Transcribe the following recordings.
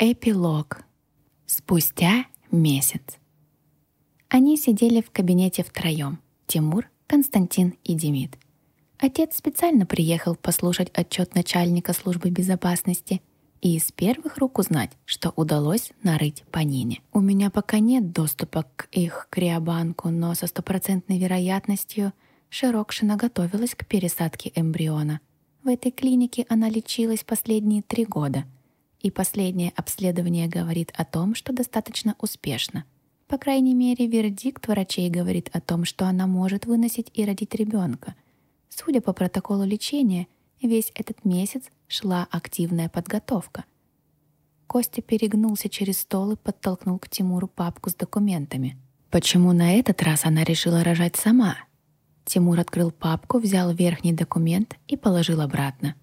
Эпилог. Спустя месяц. Они сидели в кабинете втроем. Тимур, Константин и Демид. Отец специально приехал послушать отчет начальника службы безопасности и из первых рук узнать, что удалось нарыть по Нине. У меня пока нет доступа к их криобанку, но со стопроцентной вероятностью Широкшина готовилась к пересадке эмбриона. В этой клинике она лечилась последние три года — и последнее обследование говорит о том, что достаточно успешно. По крайней мере, вердикт врачей говорит о том, что она может выносить и родить ребенка. Судя по протоколу лечения, весь этот месяц шла активная подготовка. Костя перегнулся через стол и подтолкнул к Тимуру папку с документами. Почему на этот раз она решила рожать сама? Тимур открыл папку, взял верхний документ и положил обратно.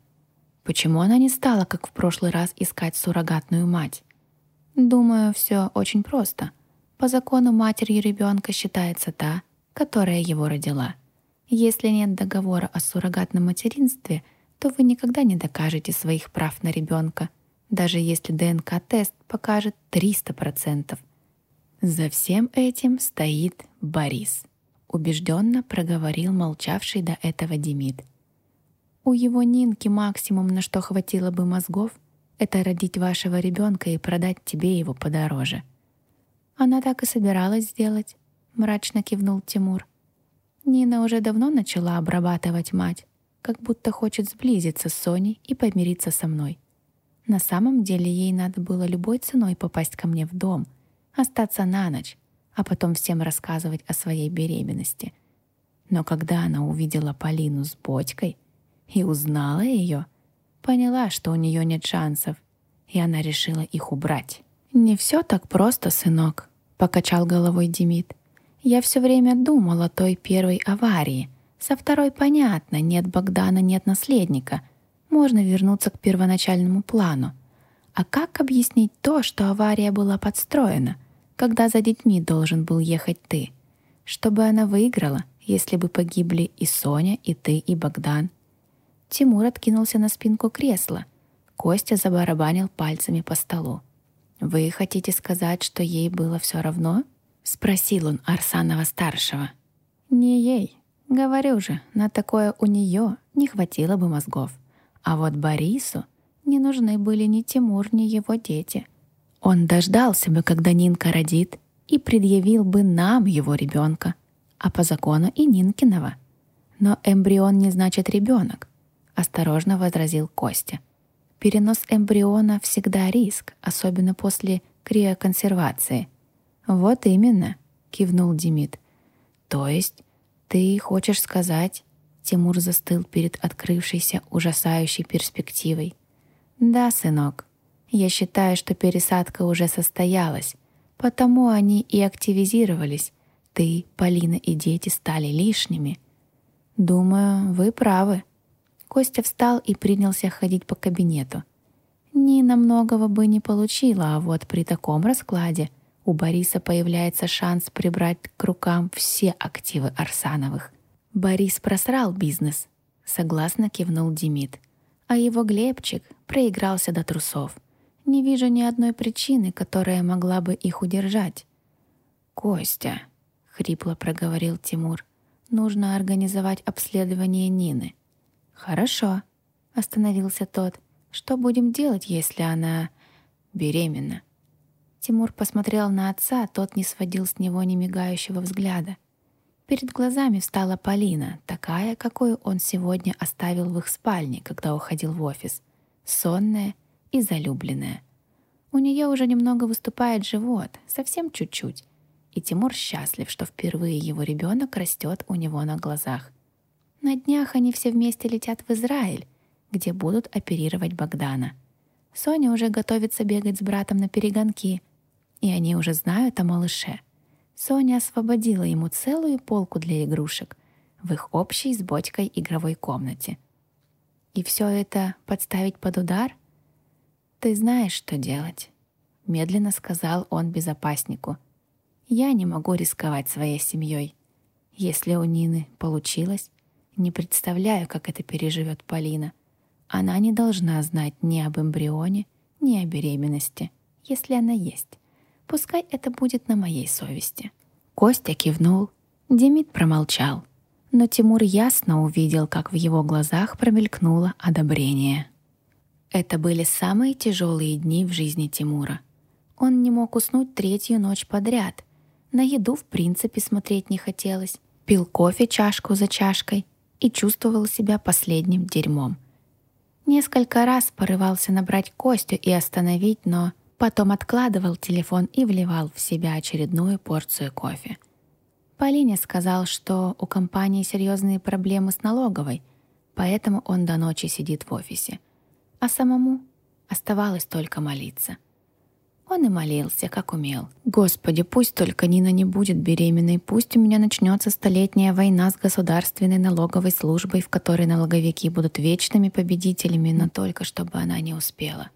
Почему она не стала, как в прошлый раз, искать суррогатную мать? Думаю, все очень просто. По закону матерью ребенка считается та, которая его родила. Если нет договора о суррогатном материнстве, то вы никогда не докажете своих прав на ребенка, даже если ДНК-тест покажет 300%. За всем этим стоит Борис. Убежденно проговорил молчавший до этого Демид. У его Нинки максимум, на что хватило бы мозгов, это родить вашего ребенка и продать тебе его подороже. Она так и собиралась сделать, мрачно кивнул Тимур. Нина уже давно начала обрабатывать мать, как будто хочет сблизиться с Соней и помириться со мной. На самом деле ей надо было любой ценой попасть ко мне в дом, остаться на ночь, а потом всем рассказывать о своей беременности. Но когда она увидела Полину с бочкой — и узнала ее, поняла, что у нее нет шансов, и она решила их убрать. «Не все так просто, сынок», — покачал головой Демид. «Я все время думал о той первой аварии. Со второй понятно, нет Богдана, нет наследника. Можно вернуться к первоначальному плану. А как объяснить то, что авария была подстроена, когда за детьми должен был ехать ты? Чтобы она выиграла, если бы погибли и Соня, и ты, и Богдан. Тимур откинулся на спинку кресла. Костя забарабанил пальцами по столу. «Вы хотите сказать, что ей было все равно?» — спросил он Арсанова-старшего. «Не ей. Говорю же, на такое у нее не хватило бы мозгов. А вот Борису не нужны были ни Тимур, ни его дети. Он дождался бы, когда Нинка родит, и предъявил бы нам его ребенка, а по закону и Нинкиного. Но эмбрион не значит ребенок осторожно возразил Костя. Перенос эмбриона всегда риск, особенно после криоконсервации. Вот именно, кивнул Демид. То есть ты хочешь сказать, Тимур застыл перед открывшейся ужасающей перспективой. Да, сынок. Я считаю, что пересадка уже состоялась, потому они и активизировались. Ты, Полина и дети стали лишними. Думаю, вы правы, Костя встал и принялся ходить по кабинету. Нина многого бы не получила, а вот при таком раскладе у Бориса появляется шанс прибрать к рукам все активы Арсановых. Борис просрал бизнес, согласно кивнул Демид. А его Глебчик проигрался до трусов. Не вижу ни одной причины, которая могла бы их удержать. «Костя», — хрипло проговорил Тимур, — «нужно организовать обследование Нины. «Хорошо», — остановился тот. «Что будем делать, если она беременна?» Тимур посмотрел на отца, тот не сводил с него ни мигающего взгляда. Перед глазами встала Полина, такая, какую он сегодня оставил в их спальне, когда уходил в офис. Сонная и залюбленная. У нее уже немного выступает живот, совсем чуть-чуть. И Тимур счастлив, что впервые его ребенок растет у него на глазах. На днях они все вместе летят в Израиль, где будут оперировать Богдана. Соня уже готовится бегать с братом на перегонки, и они уже знают о малыше. Соня освободила ему целую полку для игрушек в их общей с бочкой игровой комнате. И все это подставить под удар? Ты знаешь, что делать, медленно сказал он безопаснику. Я не могу рисковать своей семьей. Если у Нины получилось, не представляю, как это переживет Полина. Она не должна знать ни об эмбрионе, ни о беременности. если она есть. Пускай это будет на моей совести. Костя кивнул. Демид промолчал. Но Тимур ясно увидел, как в его глазах промелькнуло одобрение. Это были самые тяжелые дни в жизни Тимура. Он не мог уснуть третью ночь подряд. На еду в принципе смотреть не хотелось. Пил кофе чашку за чашкой и чувствовал себя последним дерьмом. Несколько раз порывался набрать Костю и остановить, но потом откладывал телефон и вливал в себя очередную порцию кофе. Полине сказал, что у компании серьезные проблемы с налоговой, поэтому он до ночи сидит в офисе. А самому оставалось только молиться. Он и молился, как умел. «Господи, пусть только Нина не будет беременной, пусть у меня начнется столетняя война с государственной налоговой службой, в которой налоговики будут вечными победителями, но только чтобы она не успела».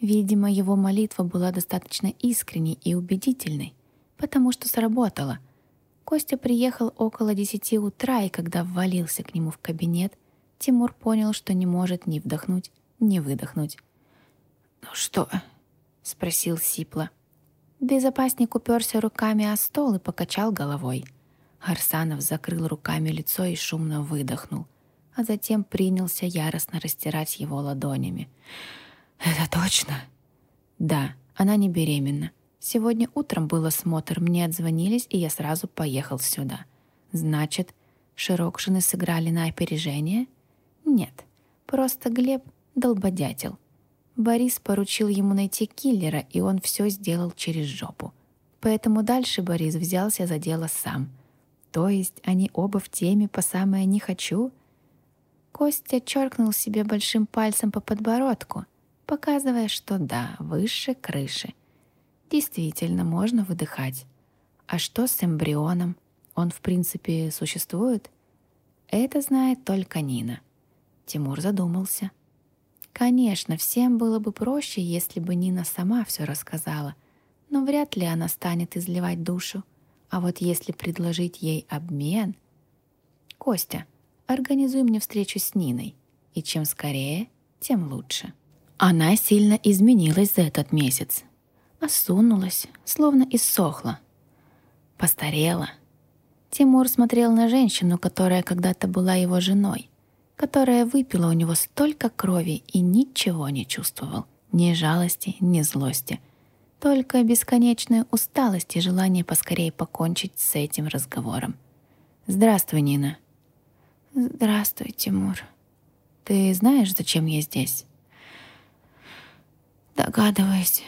Видимо, его молитва была достаточно искренней и убедительной, потому что сработала. Костя приехал около десяти утра, и когда ввалился к нему в кабинет, Тимур понял, что не может ни вдохнуть, ни выдохнуть. «Ну что?» — спросил Сипла. Безопасник уперся руками о стол и покачал головой. Арсанов закрыл руками лицо и шумно выдохнул, а затем принялся яростно растирать его ладонями. «Это точно?» «Да, она не беременна. Сегодня утром был осмотр, мне отзвонились, и я сразу поехал сюда. Значит, Широкшины сыграли на опережение? Нет, просто Глеб долбодятел. Борис поручил ему найти киллера, и он все сделал через жопу. Поэтому дальше Борис взялся за дело сам. То есть они оба в теме по самое «не хочу»? Костя черкнул себе большим пальцем по подбородку, показывая, что да, выше крыши. Действительно, можно выдыхать. А что с эмбрионом? Он, в принципе, существует? Это знает только Нина. Тимур задумался. Конечно, всем было бы проще, если бы Нина сама все рассказала, но вряд ли она станет изливать душу. А вот если предложить ей обмен... Костя, организуй мне встречу с Ниной, и чем скорее, тем лучше. Она сильно изменилась за этот месяц. Осунулась, словно иссохла. Постарела. Тимур смотрел на женщину, которая когда-то была его женой которая выпила у него столько крови и ничего не чувствовал. Ни жалости, ни злости. Только бесконечная усталость и желание поскорее покончить с этим разговором. «Здравствуй, Нина». «Здравствуй, Тимур. Ты знаешь, зачем я здесь?» «Догадываюсь».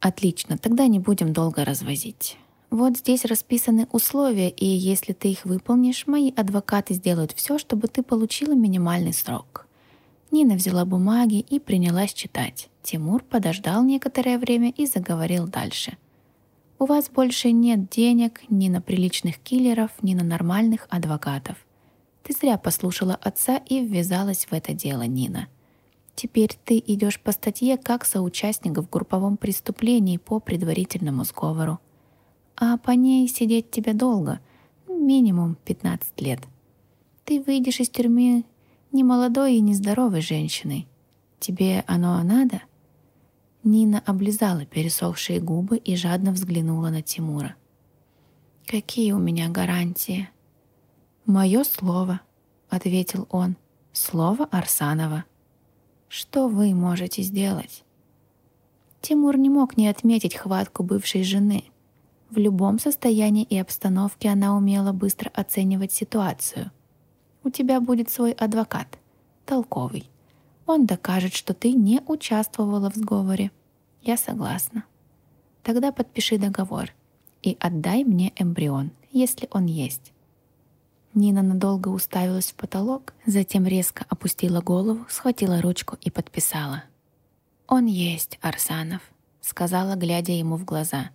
«Отлично, тогда не будем долго развозить. Вот здесь расписаны условия, и если ты их выполнишь, мои адвокаты сделают все, чтобы ты получила минимальный срок. Нина взяла бумаги и принялась читать. Тимур подождал некоторое время и заговорил дальше. У вас больше нет денег ни на приличных киллеров, ни на нормальных адвокатов. Ты зря послушала отца и ввязалась в это дело, Нина. Теперь ты идешь по статье как соучастник в групповом преступлении по предварительному сговору а по ней сидеть тебе долго, минимум 15 лет. Ты выйдешь из тюрьмы не молодой и не здоровой женщиной. Тебе оно надо?» Нина облизала пересохшие губы и жадно взглянула на Тимура. «Какие у меня гарантии?» «Мое слово», — ответил он. «Слово Арсанова». «Что вы можете сделать?» Тимур не мог не отметить хватку бывшей жены — в любом состоянии и обстановке она умела быстро оценивать ситуацию. У тебя будет свой адвокат, толковый. Он докажет, что ты не участвовала в сговоре. Я согласна. Тогда подпиши договор и отдай мне эмбрион, если он есть. Нина надолго уставилась в потолок, затем резко опустила голову, схватила ручку и подписала. «Он есть, Арсанов», — сказала, глядя ему в глаза.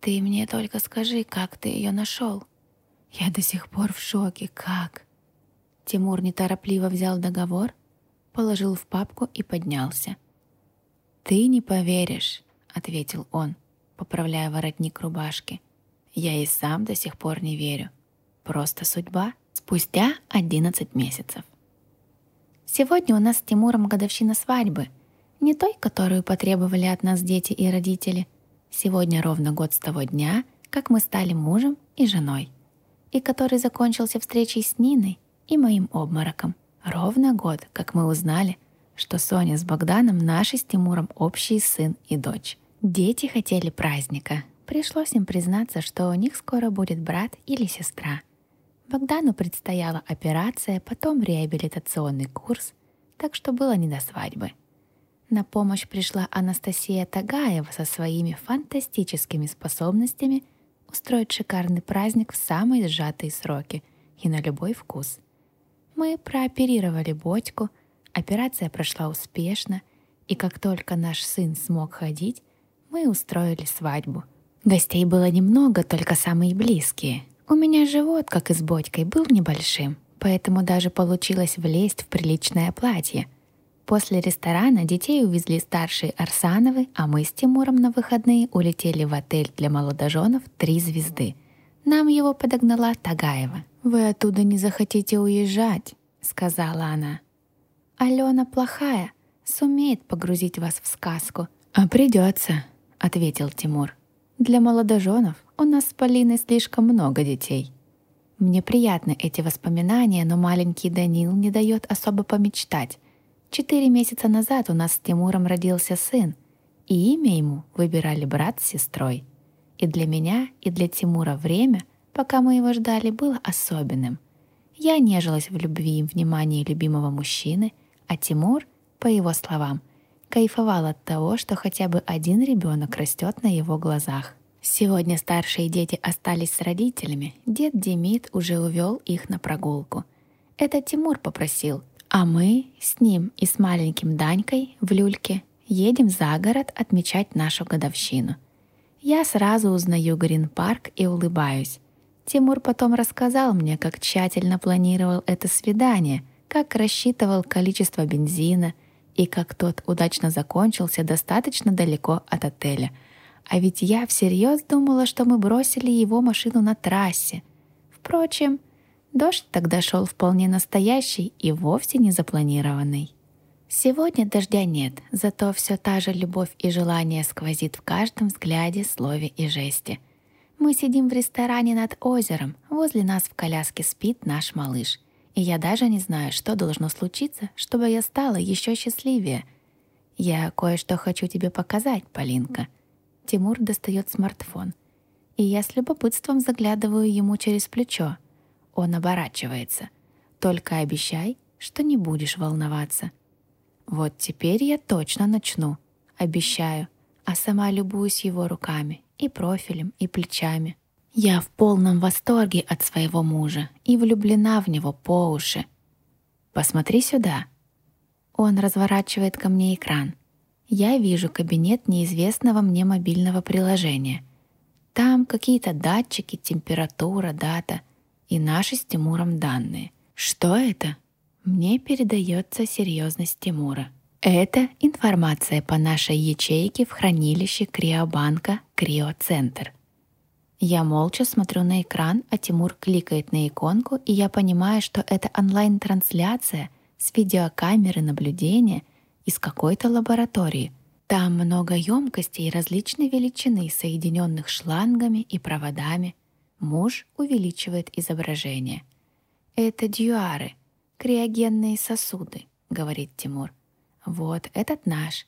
Ты мне только скажи, как ты ее нашел. Я до сих пор в шоке. Как? Тимур неторопливо взял договор, положил в папку и поднялся. «Ты не поверишь», — ответил он, поправляя воротник рубашки. «Я и сам до сих пор не верю. Просто судьба спустя 11 месяцев». Сегодня у нас с Тимуром годовщина свадьбы. Не той, которую потребовали от нас дети и родители. Сегодня ровно год с того дня, как мы стали мужем и женой. И который закончился встречей с Ниной и моим обмороком. Ровно год, как мы узнали, что Соня с Богданом наши с Тимуром общий сын и дочь. Дети хотели праздника. Пришлось им признаться, что у них скоро будет брат или сестра. Богдану предстояла операция, потом реабилитационный курс, так что было не до свадьбы. На помощь пришла Анастасия Тагаева со своими фантастическими способностями устроить шикарный праздник в самые сжатые сроки и на любой вкус. Мы прооперировали Бодьку, операция прошла успешно, и как только наш сын смог ходить, мы устроили свадьбу. Гостей было немного, только самые близкие. У меня живот, как и с Бодькой, был небольшим, поэтому даже получилось влезть в приличное платье — После ресторана детей увезли старшие Арсановы, а мы с Тимуром на выходные улетели в отель для молодоженов «Три звезды». Нам его подогнала Тагаева. «Вы оттуда не захотите уезжать», — сказала она. «Алена плохая, сумеет погрузить вас в сказку». «А придется», — ответил Тимур. «Для молодоженов у нас с Полиной слишком много детей». Мне приятны эти воспоминания, но маленький Данил не дает особо помечтать. Четыре месяца назад у нас с Тимуром родился сын, и имя ему выбирали брат с сестрой. И для меня, и для Тимура время, пока мы его ждали, было особенным. Я нежилась в любви и внимании любимого мужчины, а Тимур, по его словам, кайфовал от того, что хотя бы один ребенок растет на его глазах. Сегодня старшие дети остались с родителями. Дед Демид уже увел их на прогулку. Это Тимур попросил — а мы с ним и с маленьким Данькой в люльке едем за город отмечать нашу годовщину. Я сразу узнаю Грин-парк и улыбаюсь. Тимур потом рассказал мне, как тщательно планировал это свидание, как рассчитывал количество бензина и как тот удачно закончился достаточно далеко от отеля. А ведь я всерьез думала, что мы бросили его машину на трассе. Впрочем, Дождь тогда шел вполне настоящий и вовсе не запланированный. Сегодня дождя нет, зато все та же любовь и желание сквозит в каждом взгляде, слове и жесте. Мы сидим в ресторане над озером, возле нас в коляске спит наш малыш. И я даже не знаю, что должно случиться, чтобы я стала еще счастливее. Я кое-что хочу тебе показать, Полинка. Тимур достает смартфон. И я с любопытством заглядываю ему через плечо — он оборачивается. Только обещай, что не будешь волноваться. Вот теперь я точно начну. Обещаю. А сама любуюсь его руками, и профилем, и плечами. Я в полном восторге от своего мужа и влюблена в него по уши. Посмотри сюда. Он разворачивает ко мне экран. Я вижу кабинет неизвестного мне мобильного приложения. Там какие-то датчики, температура, дата и наши с Тимуром данные. Что это? Мне передается серьезность Тимура. Это информация по нашей ячейке в хранилище Криобанка Криоцентр. Я молча смотрю на экран, а Тимур кликает на иконку, и я понимаю, что это онлайн-трансляция с видеокамеры наблюдения из какой-то лаборатории. Там много емкостей различной величины, соединенных шлангами и проводами — Муж увеличивает изображение. «Это дюары, криогенные сосуды», — говорит Тимур. «Вот этот наш».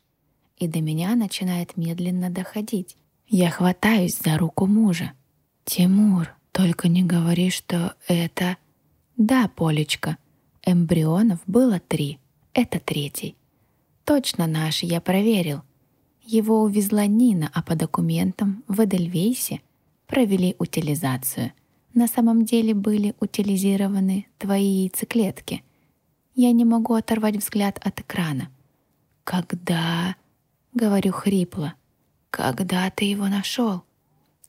И до меня начинает медленно доходить. Я хватаюсь за руку мужа. «Тимур, только не говори, что это...» «Да, Полечка, эмбрионов было три. Это третий. Точно наш, я проверил. Его увезла Нина, а по документам в Эдельвейсе провели утилизацию. На самом деле были утилизированы твои яйцеклетки. Я не могу оторвать взгляд от экрана. «Когда?» — говорю хрипло. «Когда ты его нашел?»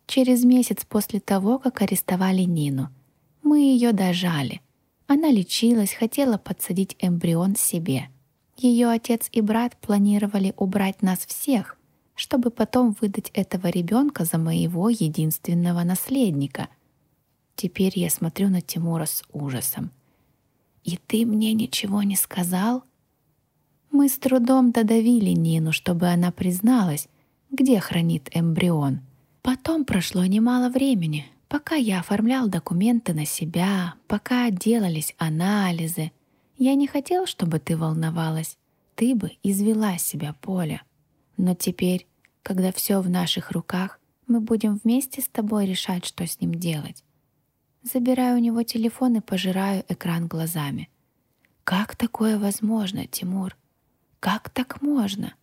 Через месяц после того, как арестовали Нину. Мы ее дожали. Она лечилась, хотела подсадить эмбрион себе. Ее отец и брат планировали убрать нас всех, чтобы потом выдать этого ребенка за моего единственного наследника. Теперь я смотрю на Тимура с ужасом. «И ты мне ничего не сказал?» Мы с трудом додавили Нину, чтобы она призналась, где хранит эмбрион. Потом прошло немало времени, пока я оформлял документы на себя, пока делались анализы. Я не хотел, чтобы ты волновалась. Ты бы извела себя, Поля. Но теперь, когда все в наших руках, мы будем вместе с тобой решать, что с ним делать. Забираю у него телефон и пожираю экран глазами. Как такое возможно, Тимур? Как так можно?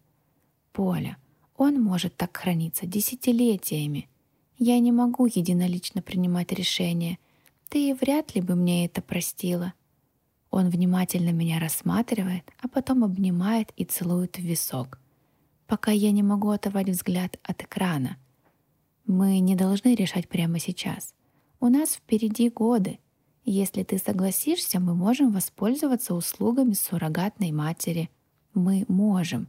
Поля, он может так храниться десятилетиями. Я не могу единолично принимать решения. Ты вряд ли бы мне это простила. Он внимательно меня рассматривает, а потом обнимает и целует в висок, пока я не могу оторвать взгляд от экрана. Мы не должны решать прямо сейчас. У нас впереди годы. Если ты согласишься, мы можем воспользоваться услугами суррогатной матери. Мы можем.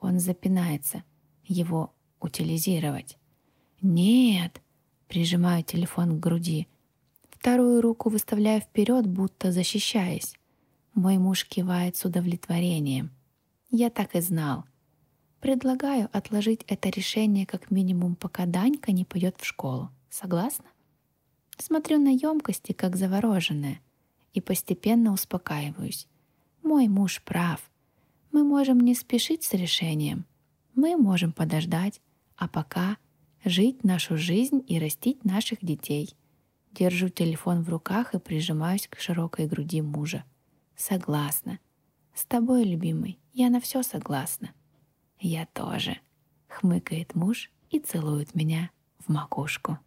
Он запинается. Его утилизировать. Нет. Прижимаю телефон к груди. Вторую руку выставляю вперед, будто защищаясь. Мой муж кивает с удовлетворением. Я так и знал. Предлагаю отложить это решение как минимум, пока Данька не пойдет в школу. Согласна? Смотрю на емкости, как завороженная, и постепенно успокаиваюсь. Мой муж прав. Мы можем не спешить с решением. Мы можем подождать, а пока жить нашу жизнь и растить наших детей. Держу телефон в руках и прижимаюсь к широкой груди мужа. Согласна. С тобой, любимый, я на все согласна. Я тоже. Хмыкает муж и целует меня в макушку.